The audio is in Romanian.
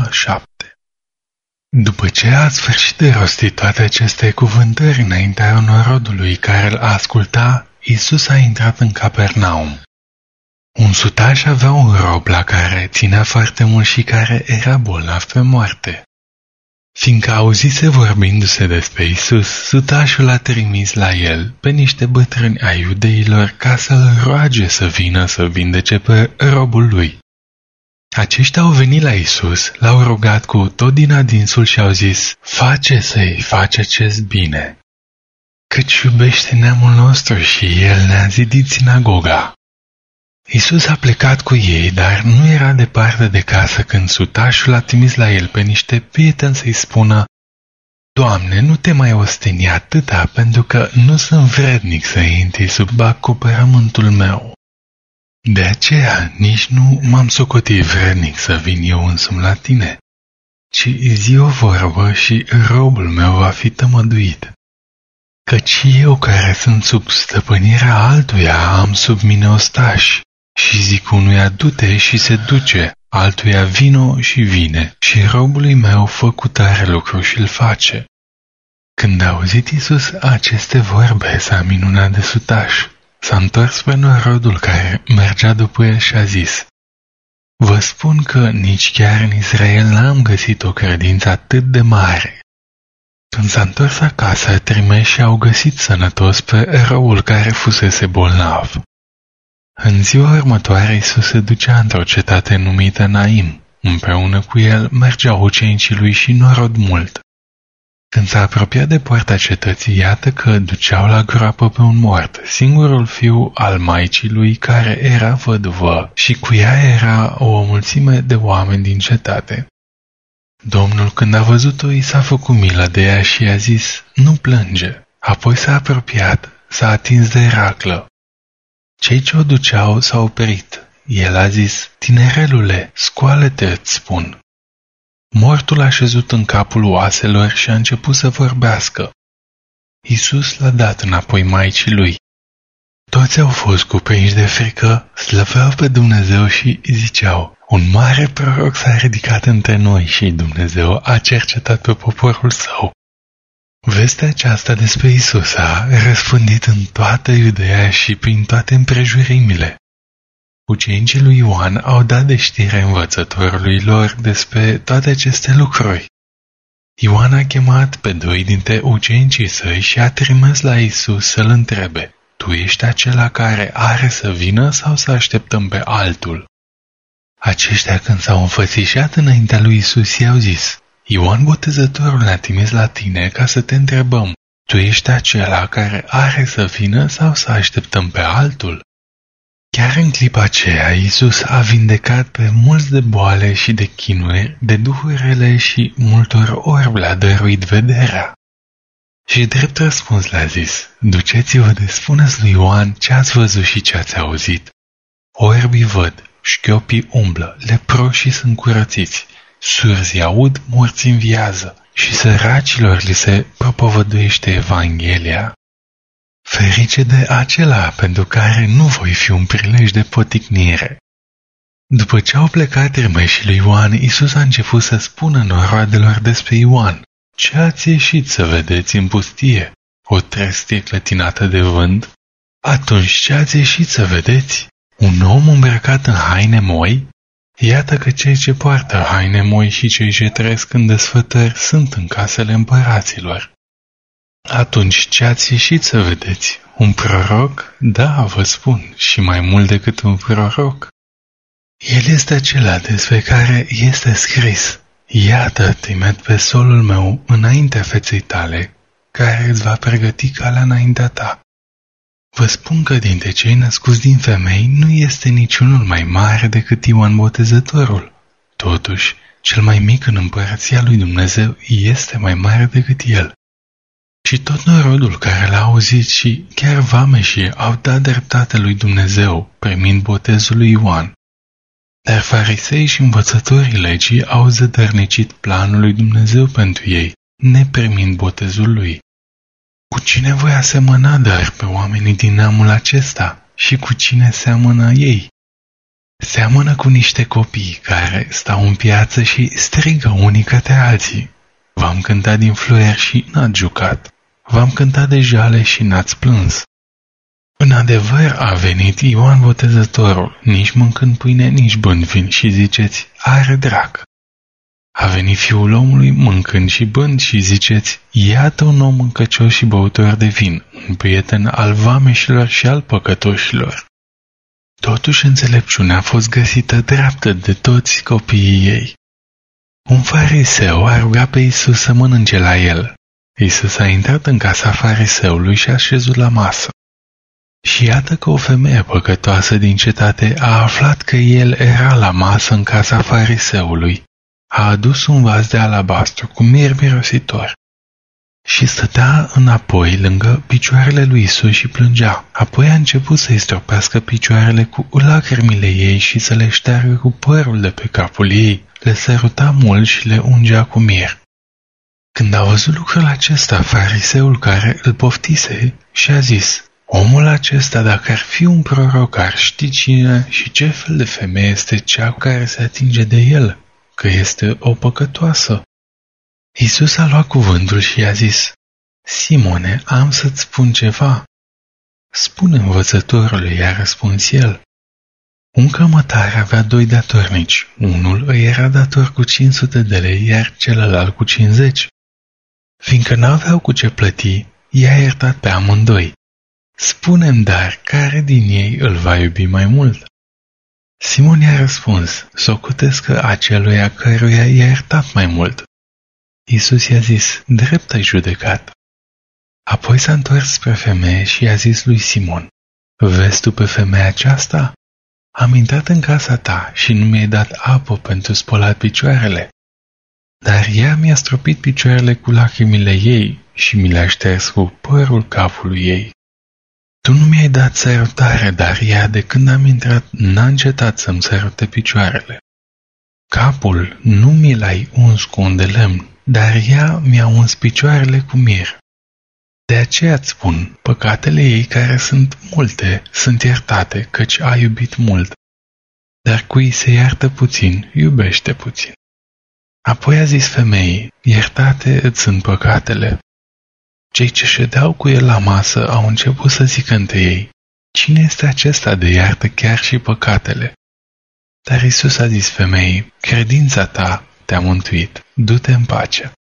Luca 7 După ce a sfârșit de rostit toate aceste cuvântări înaintea norodului care îl asculta, Isus a intrat în Capernaum. Un sutaș avea un rob la care ținea foarte mult și care era bolnav pe moarte. Fiindcă auzise vorbindu-se despre Isus, sutașul a trimis la el pe niște bătrâni ai iudeilor ca să-l roage să vină să vindece pe robul lui. Aceștia au venit la Isus, l-au rugat cu tot din adinsul și au zis, face să-i face acest bine. Căci iubește neamul nostru și el ne-a zidit sinagoga. Isus a plecat cu ei, dar nu era departe de casă când sutașul a trimis la el pe niște prieteni să-i spună Doamne, nu te mai osteni atâta, pentru că nu sunt vrednic să intri sub acoperământul meu. De aceea nici nu m-am socotit vrednic să vin eu însumi la tine, ci zi o vorbă și robul meu va fi tămăduit. Căci eu care sunt sub stăpânirea altuia am sub mine ostași și zic unuia du-te și se duce, altuia vino și vine și robului meu fă cu tare lucru și îl face. Când a auzit Iisus aceste vorbe, s-a minunat de sutaș S-a întors spre norodul care mergea după el și a zis, Vă spun că nici chiar în Israel n-am găsit o credință atât de mare. Când s-a întors acasă, trimeși au găsit sănătos pe răul care fusese bolnav. În ziua următoare Isus se ducea într-o cetate numită Naim. Împreună cu el mergeau ucenicii lui și norod mult. Când s-a apropiat de poarta cetății, iată că duceau la groapă pe un mort, singurul fiu al maicii lui care era văduvă și cu ea era o mulțime de oameni din cetate. Domnul, când a văzut-o, i s-a făcut milă de ea și i-a zis, nu plânge. Apoi s-a apropiat, s-a atins de raclă. Cei ce o duceau s-au oprit. El a zis, tinerelule, scoală-te, îți spun. Mortul a șezut în capul oaselor și a început să vorbească. Isus l-a dat înapoi maicii lui. Toți au fost cuprinși de frică, slăveau pe Dumnezeu și ziceau, un mare proroc s-a ridicat între noi și Dumnezeu a cercetat pe poporul său. Vestea aceasta despre Isus a răspândit în toată Iudeea și prin toate împrejurimile. Ucenicii lui Ioan au dat de știre învățătorului lor despre toate aceste lucruri. Ioan a chemat pe doi dintre ucenicii săi și a trimis la Isus să-l întrebe, Tu ești acela care are să vină sau să așteptăm pe altul? Aceștia când s-au înfățișat înaintea lui Isus i-au zis, Ioan Botezătorul ne-a trimis la tine ca să te întrebăm, Tu ești acela care are să vină sau să așteptăm pe altul? Chiar în clipa aceea, Iisus a vindecat pe mulți de boale și de chinuri, de duhurile și multor orbi le-a dăruit vederea. Și drept răspuns le-a zis, duceți-vă de spuneți lui Ioan ce ați văzut și ce ați auzit. Orbii văd, șchiopii umblă, leproșii sunt curățiți, surzi aud, morți înviază și săracilor li se propovăduiește Evanghelia. Ferice de acela pentru care nu voi fi un prilej de poticnire. După ce au plecat irmeșii lui Ioan, Isus a început să spună noroadelor despre Ioan. Ce ați ieșit să vedeți în pustie? O trestie clătinată de vânt? Atunci ce ați ieșit să vedeți? Un om îmbrăcat în haine moi? Iată că cei ce poartă haine moi și cei ce trăiesc în desfătări sunt în casele împăraților. Atunci ce ați ieșit să vedeți? Un proroc? Da, vă spun, și mai mult decât un proroc. El este acela despre care este scris. Iată, trimet pe solul meu înaintea feței tale, care îți va pregăti calea înaintea ta. Vă spun că dintre cei născuți din femei nu este niciunul mai mare decât Ioan Botezătorul. Totuși, cel mai mic în împărăția lui Dumnezeu este mai mare decât el. Și tot norodul care l-a auzit și chiar vameșii au dat dreptate lui Dumnezeu, primind botezul lui Ioan. Dar farisei și învățătorii legii au zădărnicit planul lui Dumnezeu pentru ei, neprimind botezul lui. Cu cine voi asemăna dar pe oamenii din neamul acesta și cu cine seamănă ei? Seamănă cu niște copii care stau în piață și strigă unii către alții. V-am cântat din fluier și n-ați jucat. V-am cântat de jale și n-ați plâns. În adevăr a venit Ioan Botezătorul, nici mâncând pâine, nici bând vin și ziceți, are drac. A venit fiul omului mâncând și bând și ziceți, iată un om mâncăcios și băutor de vin, un prieten al vameșilor și al păcătoșilor. Totuși înțelepciunea a fost găsită dreaptă de toți copiii ei. Un fariseu a rugat pe Isus să mănânce la el. Isus a intrat în casa fariseului și a șezut la masă. Și iată că o femeie păcătoasă din cetate a aflat că el era la masă în casa fariseului. A adus un vas de alabastru cu mir mirositor și stătea înapoi lângă picioarele lui Isus și plângea. Apoi a început să-i stropească picioarele cu lacrimile ei și să le șteargă cu părul de pe capul ei. Le săruta mult și le ungea cu mir. Când a văzut lucrul acesta, fariseul care îl poftise și-a zis, Omul acesta, dacă ar fi un proroc, ar ști cine și ce fel de femeie este cea care se atinge de el, că este o păcătoasă. Isus a luat cuvântul și i-a zis, Simone, am să-ți spun ceva. Spune învățătorului, i-a răspuns el. Un cămătar avea doi datornici. Unul îi era dator cu 500 de lei, iar celălalt cu 50. Fiindcă n-aveau cu ce plăti, i-a iertat pe amândoi. Spunem dar, care din ei îl va iubi mai mult? Simon i-a răspuns, socotesc că aceluia căruia i-a iertat mai mult. Isus i-a zis, drept ai judecat. Apoi s-a întors spre femeie și i-a zis lui Simon, Vezi tu pe femeia aceasta? Am intrat în casa ta și nu mi-ai dat apă pentru spălat picioarele. Dar ea mi-a stropit picioarele cu lacrimile ei și mi le-a șters cu părul capului ei. Tu nu mi-ai dat sărutare, dar ea de când am intrat n-a încetat să-mi sărute picioarele. Capul nu mi l-ai uns cu un de lemn, dar ea mi-a uns picioarele cu mir. De aceea îți spun, păcatele ei care sunt multe sunt iertate, căci a iubit mult. Dar cui se iartă puțin, iubește puțin. Apoi a zis femeii, iertate îți sunt păcatele. Cei ce ședeau cu el la masă au început să zică între ei, Cine este acesta de iartă chiar și păcatele? Dar Isus a zis femeii, credința ta te-a mântuit, du-te în pace.